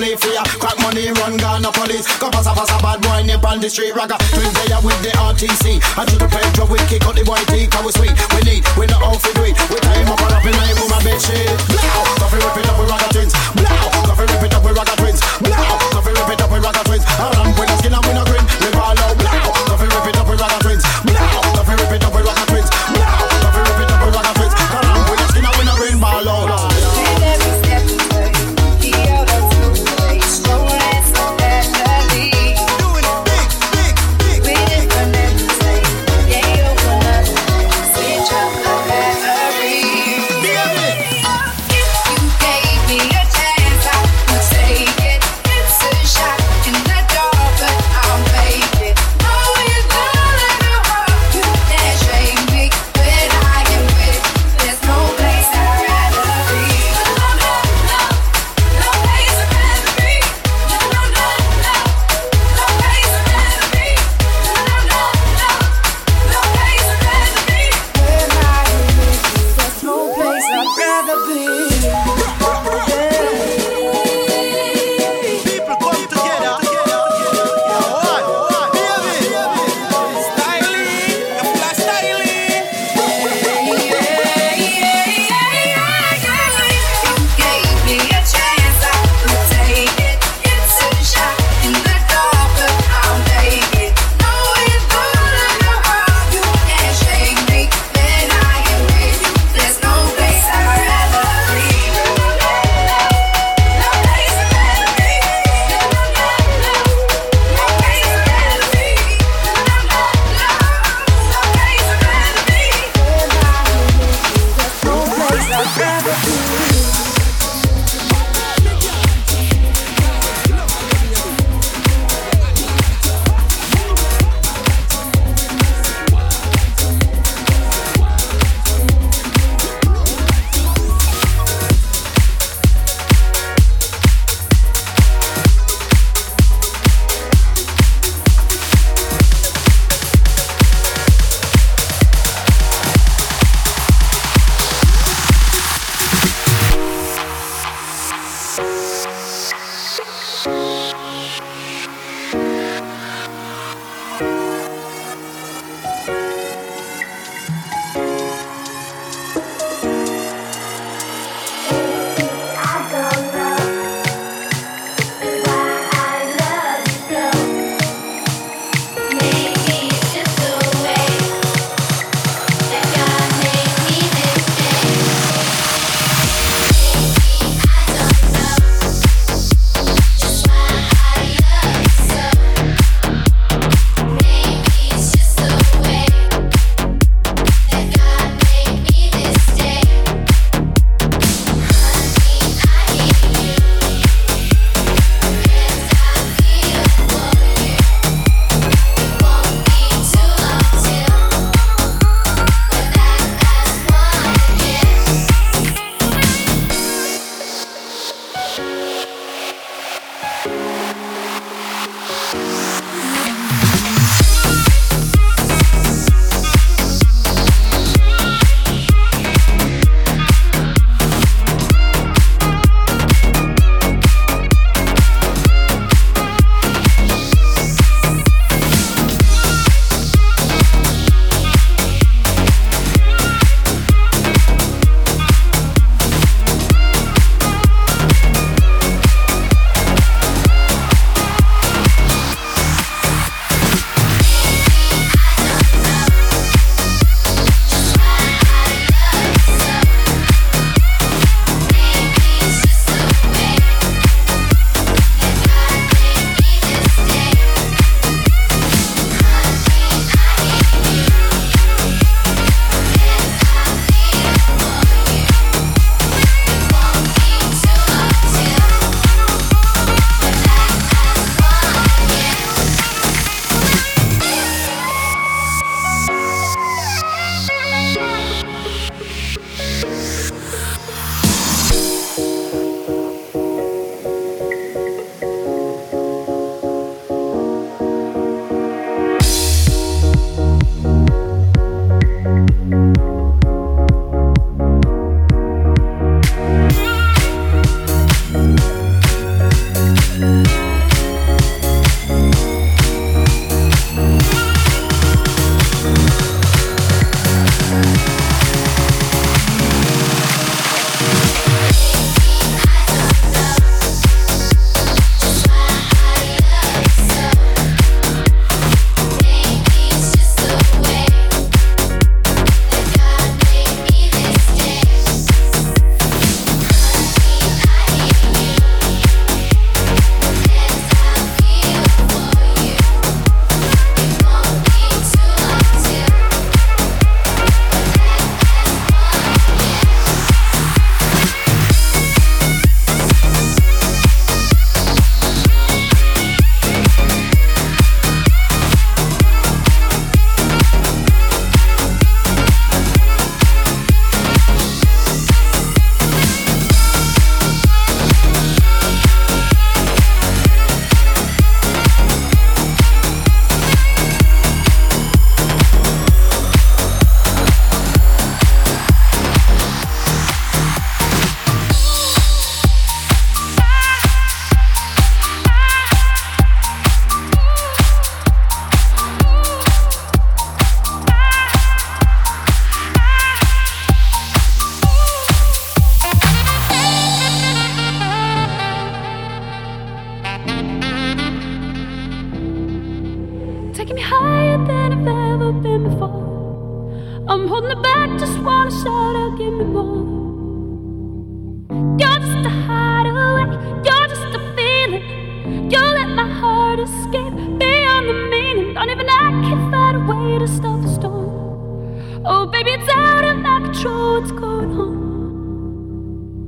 play for ya. Crack money, run Ghana police. Come pass a pass a bad boy nip on the street ragga. Twin player with the RTC. I should have played we kick out the white tee, cause we sweet. We need, we not all for we. We time up and up in my room, my bitch shit. Blow, coffee rip it up with ragga twins. Blow, coffee rip it up with ragga twins. Blow, coffee rip it up with ragga twins. I ramp with a skin and we no grin. Live all out. Blow, coffee rip it up with ragga twins. Blow, coffee rip it up with ragga twins.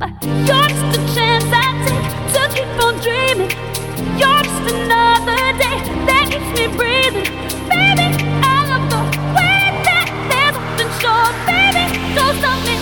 But you're just a chance I take to keep on dreaming. You're just another day that keeps me breathing. Baby, I love the way that there's nothing sure. Baby, don't stop me.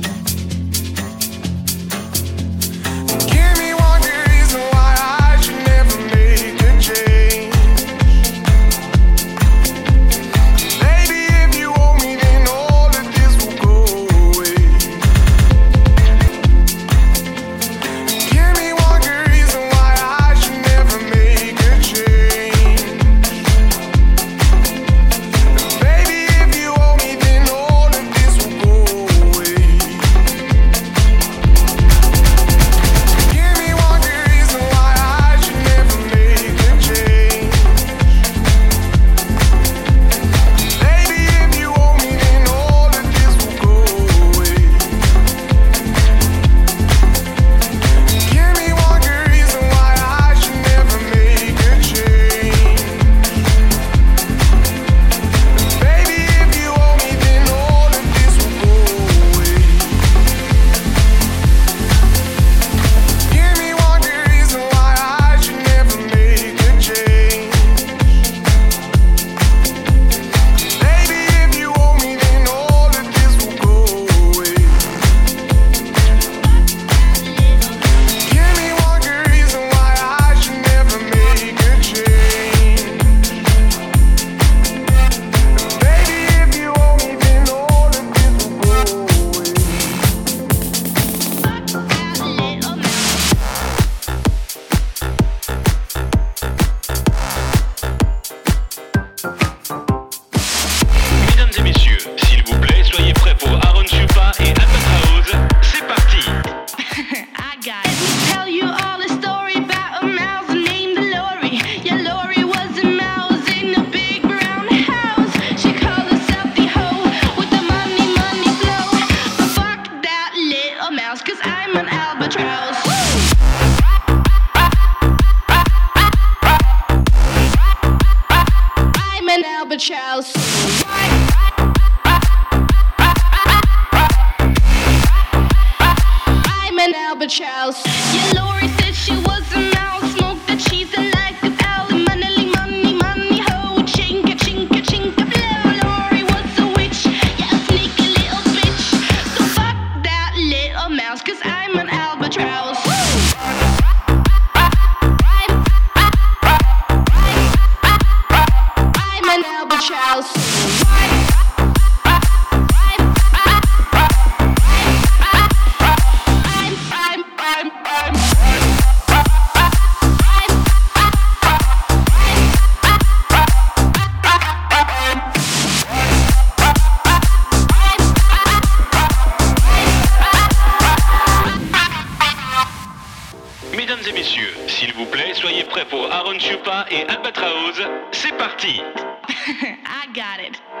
Met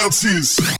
pronounces.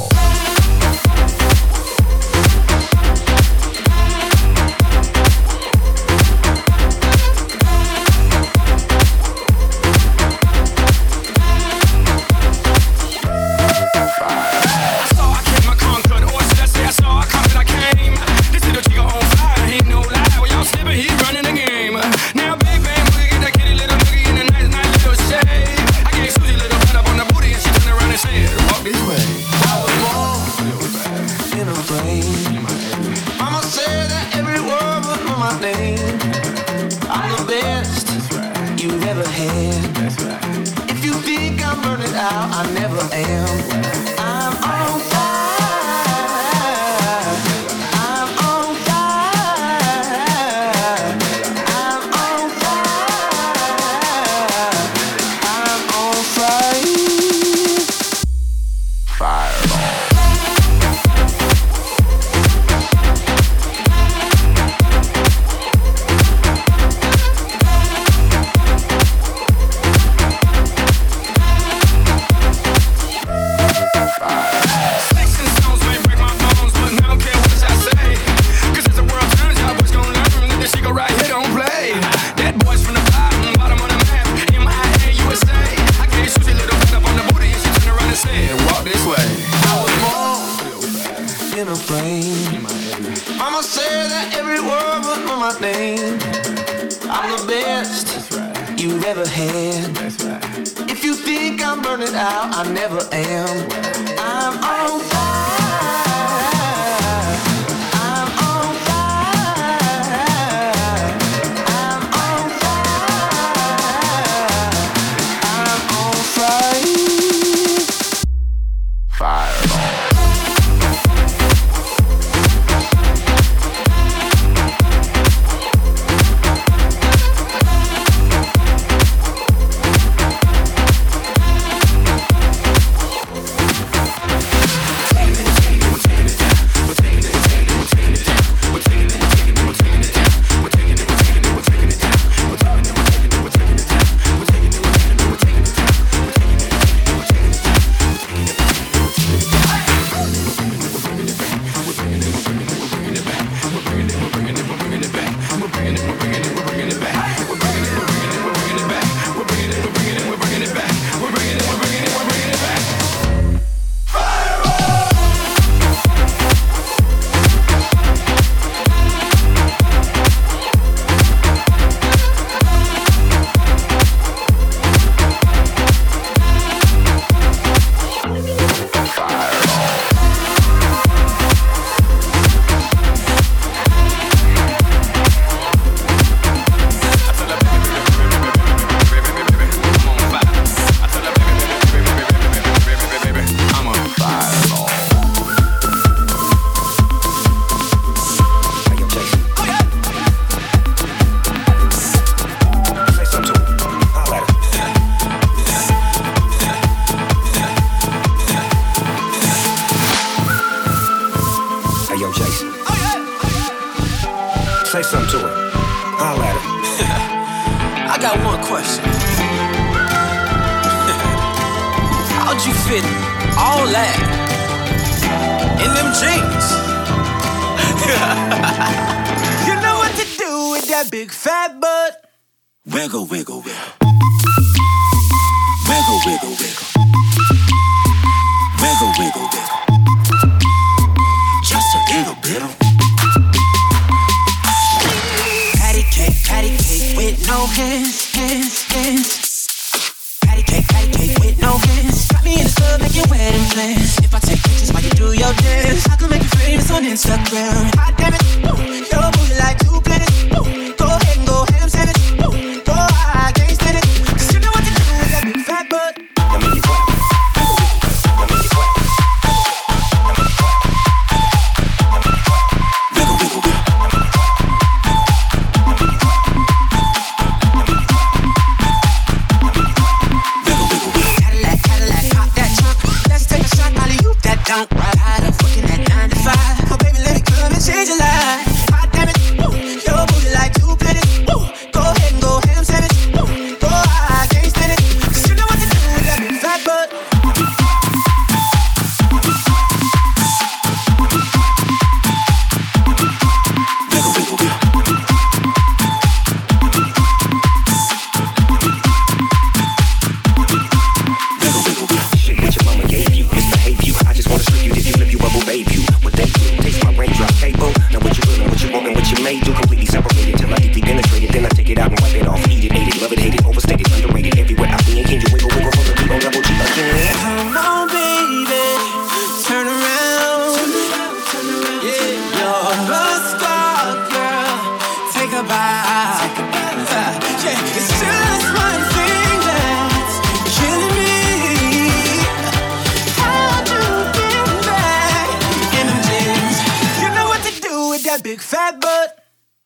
fat butt.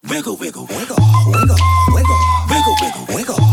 Wiggle, wiggle, wiggle, wiggle, wiggle, wiggle, wiggle, wiggle.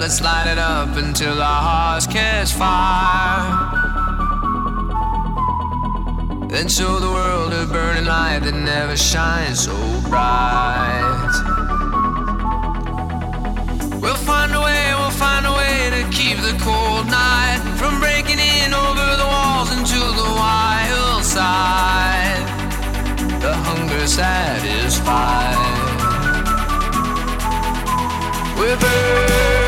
let's light it up until our hearts catch fire. Then show the world a burning light that never shines so bright. We'll find a way, we'll find a way to keep the cold night from breaking in over the walls into the wild side. The hunger satisfied. We're burning.